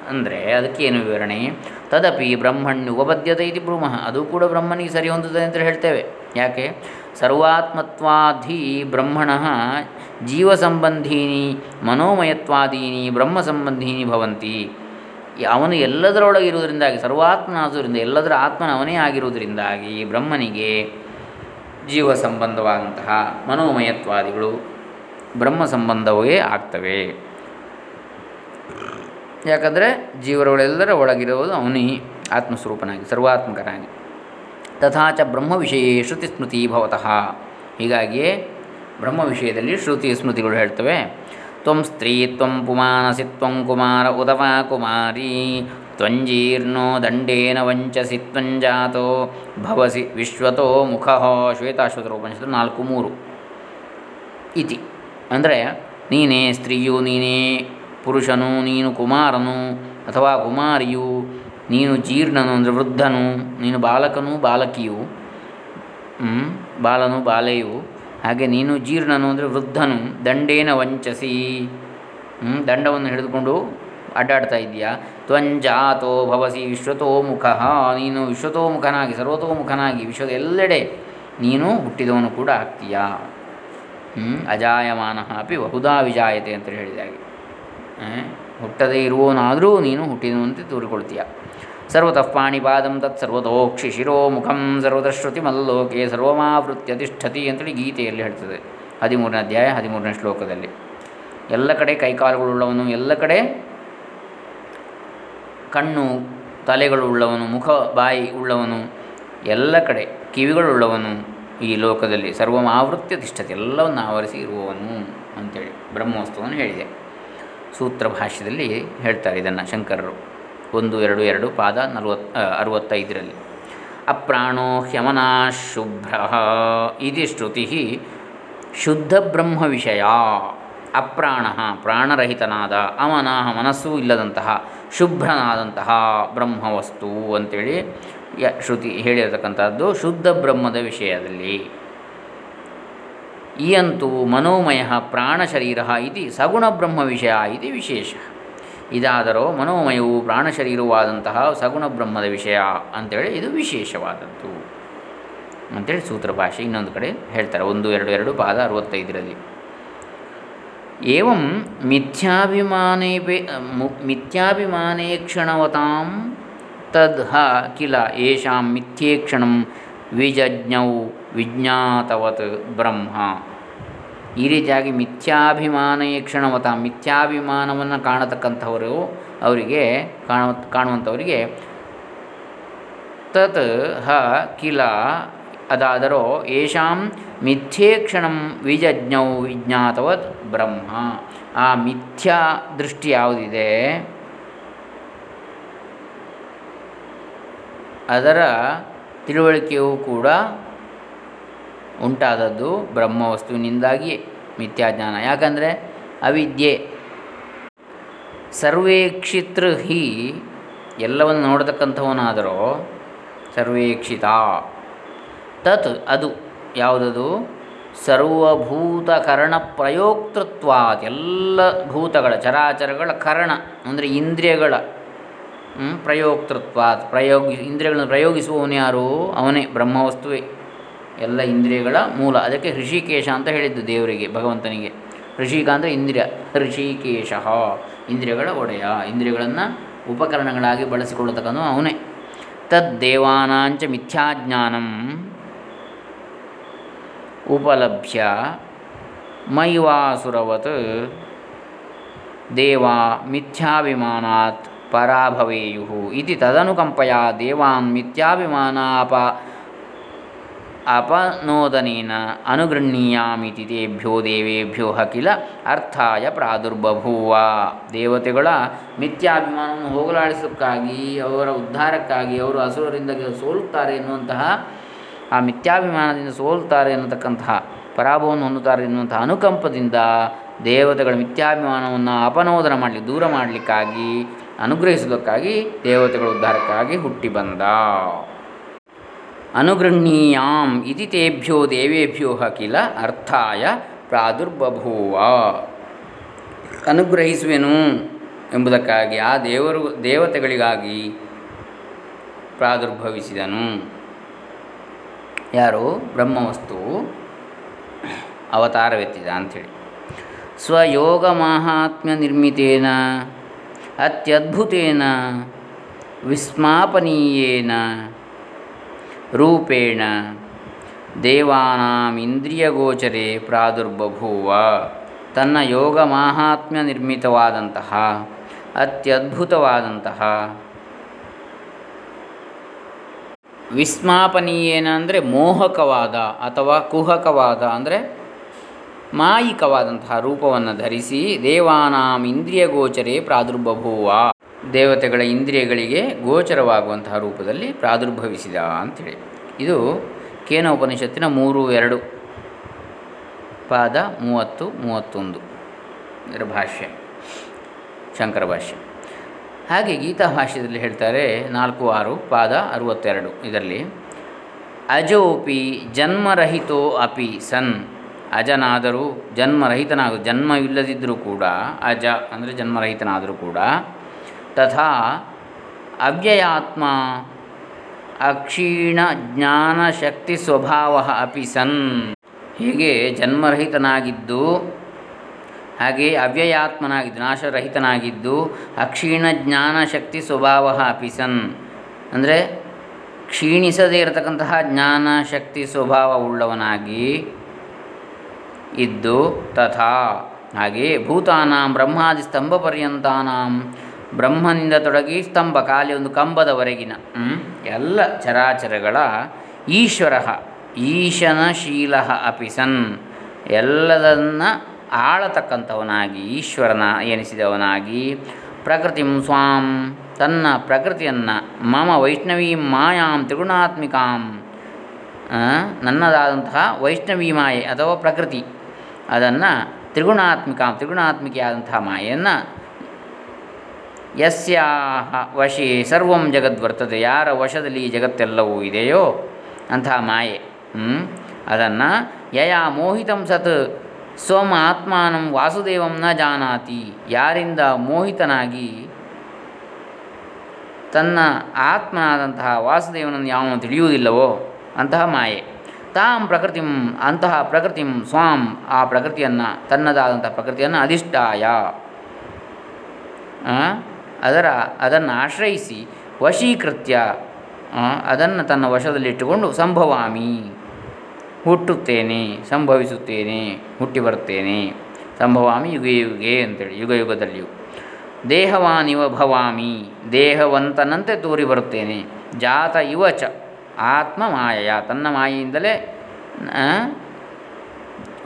ಅಂದರೆ ಅದಕ್ಕೇನು ವಿವರಣೆ? ತದಪಿ ಬ್ರಹ್ಮಣ್ಯ ಉಪಪದ್ಯತೆ ಇತಿ ಬ್ರಹ್ಮ. ಅದು ಕೂಡ ಬ್ರಹ್ಮನಿಗೆ ಸರಿ ಹೊಂದುತ್ತದೆ ಅಂತ ಹೇಳ್ತೇವೆ. ಯಾಕೆ? ಸರ್ವಾತ್ಮತ್ವಾಧಿ ಬ್ರಹ್ಮಣ ಜೀವಸಂಬಂಧೀನಿ ಮನೋಮಯತ್ವಾದೀನಿ ಬ್ರಹ್ಮ ಸಂಬಂಧೀನಿ ಭವಂತಿ. ಅವನು ಎಲ್ಲದರೊಳಗೆ ಇರುವುದರಿಂದಾಗಿ ಸರ್ವಾತ್ಮನಾದುದರಿಂದ ಎಲ್ಲದರ ಆತ್ಮನ ಅವನೇ ಆಗಿರುವುದರಿಂದಾಗಿ ಬ್ರಹ್ಮನಿಗೆ ಜೀವ ಸಂಬಂಧವಾದಂತಹ ಮನೋಮಯತ್ವಾದಿಗಳು ಬ್ರಹ್ಮ ಸಂಬಂಧವೇ ಆಗ್ತವೆ. ಯಾಕಂದರೆ ಜೀವರುಗಳೆಲ್ಲರ ಒಳಗಿರುವುದು ಅವನೇ ಆತ್ಮಸ್ವರೂಪನಾಗಿ, ಸರ್ವಾತ್ಮಕನಾಗಿ. ತಥಾಚ ಬ್ರಹ್ಮ ವಿಷಯ ಶ್ರುತಿ ಸ್ಮೃತಿ ಭವತಃ. ಹೀಗಾಗಿಯೇ ಬ್ರಹ್ಮ ವಿಷಯದಲ್ಲಿ ಶ್ರುತಿ ಸ್ಮೃತಿಗಳು ಹೇಳ್ತವೆ. ತ್ವಂ ಸ್ತ್ರೀ, ತ್ವಂ ಪುಮಾನಸಿ, ತ್ವಂ ಕುಮಾರ ಉದವಾ ಕುಮಾರಿ ತ್ವಂಜೀರ್ಣೋ ದಂಡೇನ ವಂಚಸಿ ತ್ವಂಜಾತೋ ಭವಸಿ ವಿಶ್ವತೋ ಮುಖಃ ಶ್ವೇತಾಶ್ವತರ ಉಪನಿಷತ್ತು ನಾಲ್ಕು ಮೂರು. ಇತಿ ಅಂದರೆ ನೀನೇ ಸ್ತ್ರೀಯು, ನೀನೇ ಪುರುಷನು, ನೀನು ಕುಮಾರನು ಅಥವಾ ಕುಮಾರಿಯು, ನೀನು ಜೀರ್ಣನು ಅಂದರೆ ವೃದ್ಧನು, ನೀನು ಬಾಲಕನು, ಬಾಲಕಿಯು ಬಾಲನು, ಬಾಲೆಯು, ಹಾಗೆ ನೀನು ಜೀರ್ಣನು ಅಂದರೆ ವೃದ್ಧನು, ದಂಡೇನ ವಂಚಸಿ ದಂಡವನ್ನು ಹಿಡಿದುಕೊಂಡು ಅಡ್ಡಾಡ್ತಾ ಇದೆಯಾ ತ್ವಂಜಾತೋ ಭವಸಿ ವಿಶ್ವತೋಮುಖ ನೀನು ವಿಶ್ವತೋಮುಖನಾಗಿ, ಸರ್ವತೋಮುಖನಾಗಿ ವಿಶ್ವದ ಎಲ್ಲೆಡೆ ನೀನು ಹುಟ್ಟಿದವನು ಕೂಡ ಆಗ್ತೀಯಾ? ಅಜಾಯಮಾನ ಅಪಿ ಬಹುದಾ ವಿಜಾಯತೆ ಅಂತ ಹೇಳಿದಾಗೆ ಹುಟ್ಟದೇ ಇರುವವನಾದರೂ ನೀನು ಹುಟ್ಟಿದವಂತೆ ತೋರಿಕೊಳ್ತೀಯ? ಸರ್ವತಃ ಪಾಣಿಪಾದಂ ತತ್ ಸರ್ವತೋಕ್ಷಿ ಶಿರೋ ಮುಖಂ ಸರ್ವತಶ್ರುತಿ ಮಲ್ಲೋಕೆ ಸರ್ವಮಾವೃತ್ಯ ತಿಷ್ಠತಿ ಅಂತೇಳಿ ಗೀತೆಯಲ್ಲಿ ಹೇಳ್ತದೆ. ಹದಿಮೂರನೇ ಅಧ್ಯಾಯ, ಹದಿಮೂರನೇ ಶ್ಲೋಕದಲ್ಲಿ. ಎಲ್ಲ ಕಡೆ ಕೈಕಾಲುಗಳುಳ್ಳವನು, ಎಲ್ಲ ಕಡೆ ಕಣ್ಣು ತಲೆಗಳುಳ್ಳವನು ಮುಖ, ಬಾಯಿ ಉಳ್ಳವನು, ಎಲ್ಲ ಕಡೆ ಕಿವಿಗಳುಳ್ಳವನು ಈ ಲೋಕದಲ್ಲಿ. ಸರ್ವಮಾವೃತ್ಯ ತಿಷ್ಠತೆ, ಎಲ್ಲವನ್ನು ಆವರಿಸಿ ಇರುವವನು ಅಂತೇಳಿ ಬ್ರಹ್ಮೋತ್ಸವವನ್ನು ಹೇಳಿದೆ. ಸೂತ್ರ ಭಾಷ್ಯದಲ್ಲಿ ಹೇಳ್ತಾರೆ ಇದನ್ನು ಶಂಕರರು. ಒಂದು, ಎರಡು ಎರಡು, ಪಾದ ನಲವತ್ ಅರವತ್ತೈದರಲ್ಲಿ. ಅಪ್ರಾಣೋ ಹ್ಯಮನಾ ಶುಭ್ರ ಇದು ಶ್ರುತಿ ಶುದ್ಧ ಬ್ರಹ್ಮ ವಿಷಯ ಅಪ್ರಾಣ ಪ್ರಾಣರಹಿತನಾದ ಅಮನಃ ಮನಸ್ಸೂ ಇಲ್ಲದಂತಹ ಶುಭ್ರನಾದಂತಹ ಬ್ರಹ್ಮವಸ್ತು ಅಂತೇಳಿ ಯ ಶ್ರುತಿ ಹೇಳಿರತಕ್ಕಂಥದ್ದು ಶುದ್ಧ ಬ್ರಹ್ಮದ ವಿಷಯದಲ್ಲಿ. ಇಯಂತೂ ಮನೋಮಯ ಪ್ರಾಣಶರೀರ ಇತಿ ಸಗುಣ ಬ್ರಹ್ಮ ವಿಷಯ ಇದು ವಿಶೇಷ. ಇದಾದರೂ ಮನೋಮಯವು ಪ್ರಾಣಶರೀರವಾದಂತಹ ಸಗುಣ ಬ್ರಹ್ಮದ ವಿಷಯ ಅಂತೇಳಿ ಇದು ವಿಶೇಷವಾದದ್ದು. ಅಂತೇಳಿ ಸೂತ್ರ ಭಾಷೆ ಇನ್ನೊಂದು ಕಡೆ ಹೇಳ್ತಾರೆ. ಒಂದು, ಎರಡು ಎರಡು ಪಾದ ಅರವತ್ತೈದರಲ್ಲಿ. ಏವಂ ಮಿಥ್ಯಾಭಿಮಾನೇ ಕ್ಷಣವತಾಂ ತದ್ ಹ ಕಿಲ ಯಶಾಂ ಮಿಥ್ಯೇಕ್ಷಣಂ ವಿಜಜ್ಞೌ ವಿಜ್ಞಾತವತ್ ಬ್ರಹ್ಮ ಈ ರೀತಿಯಾಗಿ ಮಿಥ್ಯಾಭಿಮಾನ ಕ್ಷಣವತ, ಮಿಥ್ಯಾಭಿಮಾನವನ್ನು ಕಾಣತಕ್ಕಂಥವರು ಅವರಿಗೆ ಕಾಣ ಕಾಣುವಂಥವರಿಗೆ ತತ್ ಹ ಕಿಲ ಅದಾದರೋ ಯಶಾಂ ಮಿಥ್ಯೇಕ್ಷಣಂ ವಿಜಜ್ಞೌ ವಿಜ್ಞಾತವತ್ ಬ್ರಹ್ಮ. ಆ ಮಿಥ್ಯಾ ದೃಷ್ಟಿ ಯಾವುದಿದೆ? ಅದರ ತಿಳುವಳಿಕೆಯೂ ಕೂಡ ಉಂಟಾದದ್ದು ಬ್ರಹ್ಮವಸ್ತುವಿನಿಂದಾಗಿಯೇ ಮಿಥ್ಯಾಜ್ಞಾನ ಯಾಕಂದರೆ ಅವಿದ್ಯೆ. ಸರ್ವೇಕ್ಷಿತೃ ಹಿ ಎಲ್ಲವನ್ನು ನೋಡತಕ್ಕಂಥವನಾದರೂ ಸರ್ವೇಕ್ಷಿತ ತತ್ ಅದು ಯಾವುದದು? ಸರ್ವಭೂತ ಕರಣ ಪ್ರಯೋಕ್ತೃತ್ವಾತ್. ಎಲ್ಲ ಭೂತಗಳ, ಚರಾಚರಗಳ ಕರಣ, ಅಂದರೆ ಇಂದ್ರಿಯಗಳ ಪ್ರಯೋಕ್ತೃತ್ವಾತ್. ಪ್ರಯೋಗಿ, ಇಂದ್ರಿಯಗಳನ್ನು ಪ್ರಯೋಗಿಸುವವನು ಯಾರು? ಅವನೇ, ಬ್ರಹ್ಮವಸ್ತುವೇ. ಎಲ್ಲ ಇಂದ್ರಿಯಗಳ ಮೂಲ. ಅದಕ್ಕೆ ಋಷಿಕೇಶ ಅಂತ ಹೇಳಿದ್ದು ದೇವರಿಗೆ, ಭಗವಂತನಿಗೆ. ಹೃಷಿಕ ಅಂದರೆ ಇಂದ್ರಿಯ. ಹೃಷಿಕೇಶ ಇಂದ್ರಿಯಗಳ ಒಡೆಯ. ಇಂದ್ರಿಯಗಳನ್ನು ಉಪಕರಣಗಳಾಗಿ ಬಳಸಿಕೊಳ್ಳತಕ್ಕಂಥ ಅವನೇ. ತದ್ದೇವಾನಾಂಚ ಮಿಥ್ಯಾಜ್ಞಾನಂ. ಉಪಲಭ್ಯ ಮೈವಾಸುರವತ್ ದೇವಾ ಮಿಥ್ಯಾಭಿಮಾನಾತ್ ಪರಾಭವೇಯು ಇತಿ ತದನುಕಂಪಯ ದೇವಾನ್ ಮಿಥ್ಯಾಭಿಮಾನಾಪ ಅಪನೋದನೇನ ಅನುಗೃಹೀಯಾಮಿತಿ ತೇಭ್ಯೋ ದೇವೇಭ್ಯೋ ಹಕಿಲ ಅರ್ಥಾಯ ಪ್ರಾದುರ್ಬಭೂವ. ದೇವತೆಗಳ ಮಿಥ್ಯಾಭಿಮಾನವನ್ನು ಹೋಗಲಾಡಿಸೋಕ್ಕಾಗಿ ಅವರ ಉದ್ಧಾರಕ್ಕಾಗಿ, ಅವರು ಅಸುರರಿಂದ ಸೋಲುತ್ತಾರೆ ಎನ್ನುವಂತಹ ಆ ಮಿಥ್ಯಾಭಿಮಾನದಿಂದ ಸೋಲ್ತಾರೆ ಎನ್ನತಕ್ಕಂತಹ ಪರಾಭವವನ್ನು ಹೊಂದುತ್ತಾರೆ ಎನ್ನುವಂಥ ಅನುಕಂಪದಿಂದ ದೇವತೆಗಳ ಮಿಥ್ಯಾಭಿಮಾನವನ್ನು ಅಪನೋದನ ಮಾಡಲಿ, ದೂರ ಮಾಡಲಿಕ್ಕಾಗಿ, ಅನುಗ್ರಹಿಸುವುದಕ್ಕಾಗಿ ದೇವತೆಗಳ ಉದ್ಧಾರಕ್ಕಾಗಿ ಹುಟ್ಟಿ ಬಂದ. ಅನುಗೃಹಣೀಯಾಂ ಇತಿ ತೇಭ್ಯೋ ದೇವೇಭ್ಯೋ ಕಿಲ ಅರ್ಥಾಯ ಪ್ರಾದುರ್ಬಭೂವ. ಅನುಗ್ರಹಿಸುವೆನು ಎಂಬುದಕ್ಕಾಗಿ ಆ ದೇವರು, ದೇವತೆಗಳಿಗಾಗಿ ಪ್ರಾದುರ್ಭವಿಸಿದನು. ಯಾರು? ಬ್ರಹ್ಮವಸ್ತು ಅವತಾರವೆತ್ತಿದ ಅಂಥೇಳಿ. ಸ್ವಯೋಗ ಮಾಹಾತ್ಮ್ಯ ನಿರ್ಮಿತೇನ ಅತ್ಯದ್ಭುತೇನ, ವಿಸ್ಮಾಪನೀಯೇನ, ರೂಪೇಣ, ದೇವಾನಾಮಿಂದ್ರಿಯಗೋಚರೆ ಪ್ರಾದುರ್ಬಭೂವ. ತನ್ನ ಯೋಗ ಮಾಹಾತ್ಮ್ಯ ನಿರ್ಮಿತವಾದಂತಹ ಅತ್ಯದ್ಭುತವಾದಂತಹ ವಿಸ್ಮಾಪನೀಯೇನ ಅಂದರೆ ಮೋಹಕವಾದ ಅಥವಾ ಕುಹಕವಾದ ಅಂದರೆ ಮಾಯಿಕವಾದಂತಹ ರೂಪವನ್ನು ಧರಿಸಿ ದೇವಾನಾಂ ಇಂದ್ರಿಯ ಗೋಚರೇ ಪ್ರಾದುರ್ಬಭೂವ ದೇವತೆಗಳ ಇಂದ್ರಿಯಗಳಿಗೆ ಗೋಚರವಾಗುವಂತಹ ರೂಪದಲ್ಲಿ ಪ್ರಾದುರ್ಭವಿಸಿದ ಅಂಥೇಳಿ ಇದು ಕೇನ ಉಪನಿಷತ್ತಿನ ಮೂರು, ಎರಡು ಪಾದ ಮೂವತ್ತು, ಮೂವತ್ತೊಂದು. ಇದರ ಭಾಷ್ಯ. ಶಂಕರ ಭಾಷ್ಯ. ಹಾಗೆ ಗೀತಾ ಭಾಷ್ಯದಲ್ಲಿ ಹೇಳ್ತಾರೆ ನಾಲ್ಕು ಆರು ಪಾದ ಅರುವತ್ತೆರಡು ಇದರಲ್ಲಿ, ಅಜೋಪಿ ಜನ್ಮರಹಿತೋ ಅಪಿ ಸನ್, ಅಜನಾದರೂ ಜನ್ಮರಹಿತನಾಗ ಜನ್ಮವಿಲ್ಲದಿದ್ದರೂ ಕೂಡ, ಅಜ ಅಂದರೆ ಜನ್ಮರಹಿತನಾದರೂ ಕೂಡ, ತಥಾ ಅವ್ಯಯಾತ್ಮ ಅಕ್ಷೀಣ ಜ್ಞಾನಶಕ್ತಿ ಸ್ವಭಾವ ಅಪಿ ಸನ್. ಹೀಗೆ ಜನ್ಮರಹಿತನಾಗಿದ್ದು ಹಾಗೆ ಅವ್ಯಯಾತ್ಮನಾಗಿದ್ದು, ನಾಶರಹಿತನಾಗಿದ್ದು, ಅಕ್ಷೀಣ ಜ್ಞಾನಶಕ್ತಿ ಸ್ವಭಾವ ಅಪಿಸನ್ ಅಂದರೆ ಕ್ಷೀಣಿಸದೇ ಇರತಕ್ಕಂತಹ ಜ್ಞಾನ ಶಕ್ತಿ ಸ್ವಭಾವವುಳ್ಳವನಾಗಿ ಇದ್ದು ತಥಾ. ಹಾಗೆಯೇ ಭೂತಾನಾಂ ಬ್ರಹ್ಮಾದಿ ಸ್ತಂಭ ಪರ್ಯಂತಾನಾಂ ಬ್ರಹ್ಮನಿಂದ ತೊಡಗಿ ಸ್ತಂಭ ಖಾಲಿ ಒಂದು ಕಂಬದವರೆಗಿನ ಎಲ್ಲ ಚರಾಚರಗಳ ಈಶ್ವರ, ಈಶನಶೀಲ ಅಪಿ ಸನ್. ಎಲ್ಲದನ್ನ ಆಳತಕ್ಕಂಥವನಾಗಿ, ಈಶ್ವರನ ಎನಿಸಿದವನಾಗಿ, ಪ್ರಕೃತಿಂ ಸ್ವಾಂ, ತನ್ನ ಪ್ರಕೃತಿಯನ್ನು, ಮಮ ವೈಷ್ಣವೀ ಮಾಯಾಂ ತ್ರಿಗುಣಾತ್ಮಿಕಾಂ ನನ್ನದಾದಂತಹ ವೈಷ್ಣವೀ ಮಾಯೆ ಅಥವಾ ಪ್ರಕೃತಿ, ಅದನ್ನು ತ್ರಿಗುಣಾತ್ಮಿಕಾಂ, ತ್ರಿಗುಣಾತ್ಮಿಕೆಯಾದಂತಹ ಮಾಯೆಯನ್ನು ಯಸ್ಯಾಹ ವಶಿ ಸರ್ವಂ ಜಗದ್ವರ್ತದೆ, ಯಾರ ವಶದಲ್ಲಿ ಜಗತ್ತೆಲ್ಲವೂ ಇದೆಯೋ ಅಂತಹ ಮಾಯೆ ಅದನ್ನು ಯಯಾ ಮೋಹಿತಂ ಸತ್ ಸ್ವಂ ಆತ್ಮಾನಂ ವಾಸುದೇವಂ ನ ಜಾನಾತಿ. ಯಾರಿಂದ ಮೋಹಿತನಾಗಿ ತನ್ನ ಆತ್ಮನಾದಂತಹ ವಾಸುದೇವನನ್ನು ಯಾವನು ತಿಳಿಯುವುದಿಲ್ಲವೋ ಅಂತಹ ಮಾಯೆ. ತಾಂ ಪ್ರಕೃತಿಂ, ಅಂತಹ ಪ್ರಕೃತಿಂ ಸ್ವಾಂ, ಆ ಪ್ರಕೃತಿಯನ್ನು, ತನ್ನದಾದಂತಹ ಪ್ರಕೃತಿಯನ್ನು ಅಧಿಷ್ಠಾಯ. ಅದರ, ಅದನ್ನು ಆಶ್ರಯಿಸಿ ವಶೀಕೃತ್ಯ ಅದನ್ನು ತನ್ನ ವಶದಲ್ಲಿಟ್ಟುಕೊಂಡು ಸಂಭವಾಮಿ. ಹುಟ್ಟುತ್ತೇನೆ, ಸಂಭವಿಸುತ್ತೇನೆ, ಹುಟ್ಟಿ ಬರುತ್ತೇನೆ. ಸಂಭವಾಮಿ ಯುಗೆ ಯುಗೆ ಅಂತೇಳಿ, ಯುಗ ಯುಗದಲ್ಲಿಯೂ. ದೇಹವಾನಿವ ಭವಾಮಿ, ದೇಹವಂತನಂತೆ ತೋರಿ ಬರುತ್ತೇನೆ. ಜಾತ ಇವ ಚ ಆತ್ಮ ಮಾಯಯ. ತನ್ನ ಮಾಯೆಯಿಂದಲೇ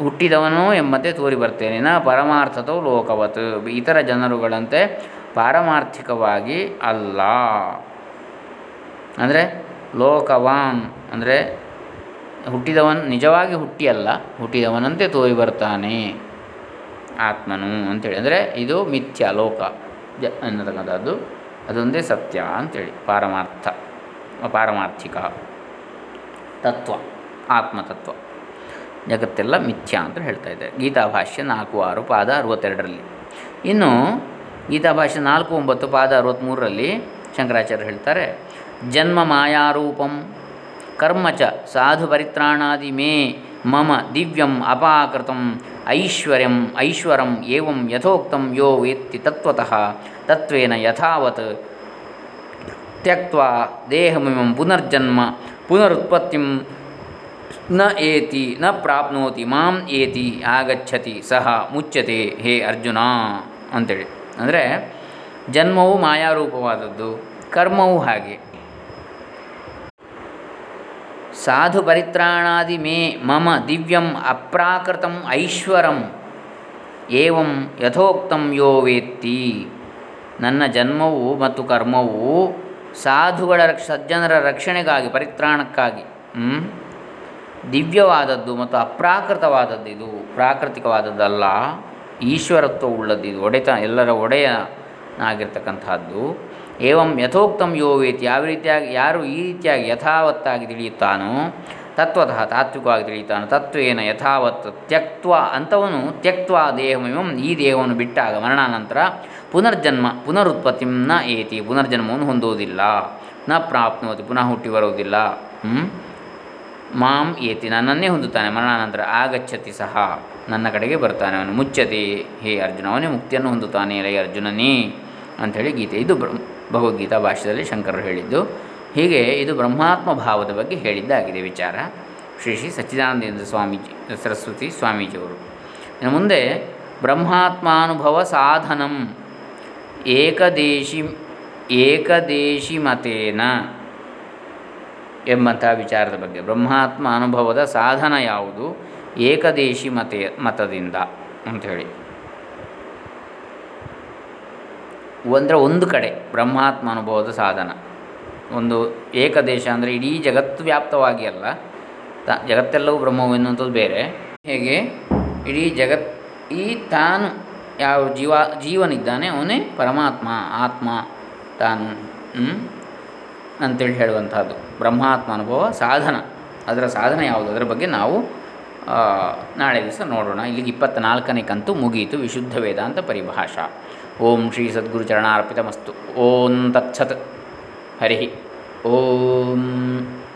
ಹುಟ್ಟಿದವನು ಎಂಬಂತೆ ತೋರಿ ಬರ್ತೇನೆ ನ ಪರಮಾರ್ಥತೋ ಲೋಕವತ್. ಇತರ ಜನರುಗಳಂತೆ ಪಾರಮಾರ್ಥಿಕವಾಗಿ ಅಲ್ಲ. ಅಂದರೆ ಲೋಕವಾನ್, ಅಂದರೆ ಹುಟ್ಟಿದವನ್ ನಿಜವಾಗಿ ಹುಟ್ಟಿಯಲ್ಲ, ಹುಟ್ಟಿದವನಂತೆ ತೋರಿ ಬರ್ತಾನೆ. ಆತ್ಮನು ಅಂತೇಳಿ. ಅಂದರೆ ಇದು ಮಿಥ್ಯ ಲೋಕ. ಜ ಅನ್ನತಕ್ಕಂಥದ್ದು ಅದೊಂದೇ ಸತ್ಯ ಅಂಥೇಳಿ ಪಾರಮಾರ್ಥ, ಪಾರಮಾರ್ಥಿಕ ತತ್ವ, ಆತ್ಮತತ್ವ. ಜಗತ್ತೆಲ್ಲ ಮಿಥ್ಯ ಅಂತ ಹೇಳ್ತಾ ಇದ್ದಾರೆ ಗೀತಾಭಾಷ್ಯ ನಾಲ್ಕು ಆರು ಪಾದ ಅರುವತ್ತೆರಡರಲ್ಲಿ. ಇನ್ನು ಗೀತಾಭಾಷ್ಯ ನಾಲ್ಕು ಒಂಬತ್ತು ಪಾದ ಅರುವತ್ತ್ಮೂರರಲ್ಲಿ ಶಂಕರಾಚಾರ್ಯ ಹೇಳ್ತಾರೆ, ಜನ್ಮ ಮಾಯಾರೂಪಂ ಕರ್ಮ ಚ ಸಾಧು ಪರಿತ್ರಾಣಾದಿ ಮೇ ಮಮ ದಿವ್ಯಂ ಅಪಾಕೃತಂ ಐಶ್ವರ್ಯಂ ಐಶ್ವರಂ ಏವಂ ಯಥೋಕ್ತಂ ಯೋ ವೇತ್ತಿ ತತ್ವತಃ ತತ್ವೇನ ಯಥಾವತ್. ತ್ಯಕ್ವಾ ದೇಹಮಿಮಂ ಪುನರ್ಜನ್ಮ ಪುನರುತ್ಪತ್ತಿಂ ನ ಏತಿ ನ ಪ್ರಾಪ್ನೋತಿ ಮಾಂ ಏತಿ ಆಗಚ್ಚತಿ ಸಹ ಮುಚ್ಚತೆ ಹೇ ಅರ್ಜುನ ಅಂತೇಳಿ. ಅಂದರೆ ಜನ್ಮವು ಮಾಯಾರೂಪವಾದದ್ದು, ಕರ್ಮವು ಹಾಗೆ. ಸಾಧು ಪರಿತ್ರಾಣಾದಿ ಮೇ ಮಮ ದಿವ್ಯಂ ಅಪ್ರಾಕೃತಂ ಐಶ್ವರಂ ಏವಂ ಯಥೋಕ್ತಂ ಯೋ ವೇತ್ತಿ ನನ್ನ ಜನ್ಮವು ಮತ್ತು ಕರ್ಮವು ಸಾಧುಗಳ ರಕ್ಷ, ಸಜ್ಜನರ ರಕ್ಷಣೆಗಾಗಿ, ಪರಿತ್ರಾಣಕ್ಕಾಗಿ ದಿವ್ಯವಾದದ್ದು ಮತ್ತು ಅಪ್ರಾಕೃತವಾದದ್ದು ಇದು, ಪ್ರಾಕೃತಿಕವಾದದ್ದಲ್ಲ, ಈಶ್ವರತ್ವ ಉಳ್ಳದ್ದು ಇದು ಒಡೆತ, ಎಲ್ಲರ ಒಡೆಯನಾಗಿರ್ತಕ್ಕಂಥದ್ದು. ಏವಂ ಯಥೋಕ್ತಂ ಯೋ ವೇತಿ ಯಾವ ರೀತಿಯಾಗಿ, ಯಾರು ಈ ರೀತಿಯಾಗಿ ಯಥಾವತ್ತಾಗಿ ತಿಳಿಯುತ್ತಾನೋ, ತತ್ವತಃ ತಾತ್ವಿಕವಾಗಿ ತಿಳಿಯುತ್ತಾನೋ, ತತ್ವೇನ ಯಥಾವತ್ ತ್ಯಕ್ತ್ವ ಅಂಥವನು ತ್ಯಕ್ತ್ವ ದೇಹಮಿವಂ ಈ ದೇಹವನ್ನು ಬಿಟ್ಟಾಗ ಮರಣಾನಂತರ ಪುನರ್ಜನ್ಮ, ಪುನರುತ್ಪತ್ತಿಂ ನ ಏತಿ, ಪುನರ್ಜನ್ಮವನ್ನು ಹೊಂದುವುದಿಲ್ಲ ನ ಪ್ರಾಪ್ನೋತಿ, ಪುನಃ ಹುಟ್ಟಿ ಬರುವುದಿಲ್ಲ ಮಾಂ ಏತಿ, ನನ್ನನ್ನೇ ಹೊಂದುತ್ತಾನೆ, ಮರಣಾನಂತರ ಆಗಚ್ಚತಿ ಸಹ, ನನ್ನ ಕಡೆಗೆ ಬರ್ತಾನೆ ಅವನು ಮುಚ್ಚತಿ ಹೇ ಅರ್ಜುನ, ಅವನೇ ಮುಕ್ತಿಯನ್ನು ಹೊಂದುತ್ತಾನೆ ರೈ ಅರ್ಜುನನೇ, ಅಂಥೇಳಿ ಗೀತೆ ಇದು ಭಗವದ್ಗೀತಾ ಭಾಷ್ಯದಲ್ಲಿ ಶಂಕರರು ಹೇಳಿದ್ದು. ಹೀಗೆ ಇದು ಬ್ರಹ್ಮಾತ್ಮ ಭಾವದ ಬಗ್ಗೆ ಹೇಳಿದ್ದಾಗಿದೆ ವಿಚಾರ. ಶ್ರೀ ಶ್ರೀ ಸಚ್ಚಿದಾನಂದೇಂದ್ರ ಸ್ವಾಮೀಜಿ, ಸರಸ್ವತಿ ಸ್ವಾಮೀಜಿಯವರು. ಇನ್ನು ಮುಂದೆ, ಬ್ರಹ್ಮಾತ್ಮಾನುಭವ ಸಾಧನಂ ಏಕದೇಶಿ ಏಕದೇಶಿ ಮತೇನ ಎಂಬಂಥ ವಿಚಾರದ ಬಗ್ಗೆ. ಬ್ರಹ್ಮಾತ್ಮ ಅನುಭವದ ಸಾಧನ ಯಾವುದು? ಏಕದೇಶಿ ಮತೆ ಮತದಿಂದ, ಅಂಥೇಳಿ. ಅಂದರೆ ಒಂದು ಕಡೆ ಬ್ರಹ್ಮಾತ್ಮ ಅನುಭವದ ಸಾಧನ. ಒಂದು ಏಕದೇಶ ಅಂದರೆ ಇಡೀ ಜಗತ್ತು ವ್ಯಾಪ್ತವಾಗಿ ಅಲ್ಲ, ತ ಜಗತ್ತೆಲ್ಲವೂ ಬ್ರಹ್ಮವು ಎನ್ನುವಂಥದ್ದು ಬೇರೆ. ಹೇಗೆ? ಇಡೀ ಜಗತ್, ಈ ತಾನು ಯಾವ ಜೀವ, ಜೀವನಿದ್ದಾನೆ ಅವನೇ ಪರಮಾತ್ಮ, ಆತ್ಮ ತಾನು? ಅಂತೇಳಿ ಹೇಳುವಂಥದ್ದು. ಬ್ರಹ್ಮಾತ್ಮ ಅನುಭವ ಸಾಧನ. ಅದರ ಸಾಧನ ಯಾವುದು? ಅದರ ಬಗ್ಗೆ ನಾವು ನಾಳೆ ದಿವಸ ನೋಡೋಣ. ಇಲ್ಲಿಗೆ ಇಪ್ಪತ್ತ್ನಾಲ್ಕನೇ ಕಂತು ಮುಗಿಯಿತು ವಿಶುದ್ಧ ವೇದಾಂತ ಪರಿಭಾಷಾ. ಓಂ ಶ್ರೀ ಸದ್ಗುರು ಚರಣಾರ್ಪಿತಮಸ್ತು. ಓಂ ತತ್ಸತ್ ಹರಿ ಓಂ.